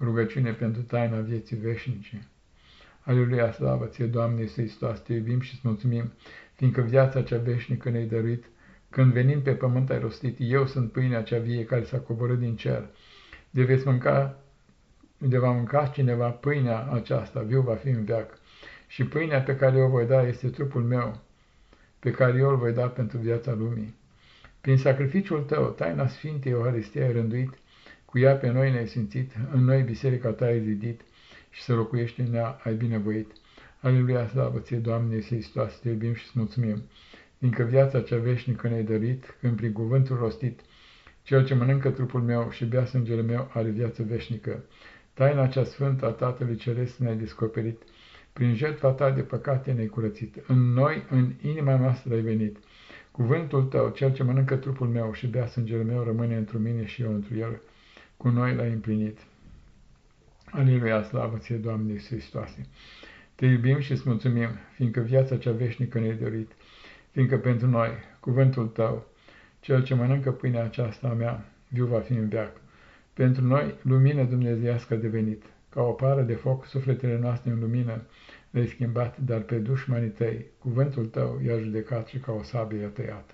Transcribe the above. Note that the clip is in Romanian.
Rugăciune pentru taina vieții veșnice. Aleluia, slavă ție, Doamne Iisus Hristos, te iubim și îți mulțumim, fiindcă viața cea veșnică ne-ai dăruit, când venim pe pământ ai rostit, eu sunt pâinea cea vie care s-a coborât din cer. De veți mânca, de va mânca cineva pâinea aceasta, viu va fi în veac. Și pâinea pe care o voi da este trupul meu, pe care eu îl voi da pentru viața lumii. Prin sacrificiul tău, taina Sfintei Euharistie ai rânduit, cu ea pe noi ne-ai simțit, în noi biserica ta ai zidit și să locuiești în ea ai binevoit. Aleluia, slavă ție, Doamne, Iisus Hristos, te iubim și îți mulțumim, fiindcă viața cea veșnică ne-ai dărit, când prin cuvântul rostit, cel ce mănâncă trupul meu și bea sângele meu are viață veșnică. Taina cea sfântă a Tatălui Ceresc ne-ai descoperit, prin jertfa ta de păcate ne-ai curățit. În noi, în inima noastră ai venit. Cuvântul tău, cel ce mănâncă trupul meu și bea sângele meu, rămâne într mine și eu într el. Cu noi l-ai împlinit. Aleluia, slavă ție, Doamne Iisus Hristoase! Te iubim și îți mulțumim, fiindcă viața cea veșnică ne-ai dorit, fiindcă pentru noi, cuvântul tău, cel ce mănâncă pâinea aceasta a mea, viu va fi în veac. Pentru noi, lumină dumnezeiască a devenit, ca o pară de foc, sufletele noastre în lumină le-ai schimbat, dar pe dușmanii tăi, cuvântul tău i-a judecat și ca o sabie i-a tăiat.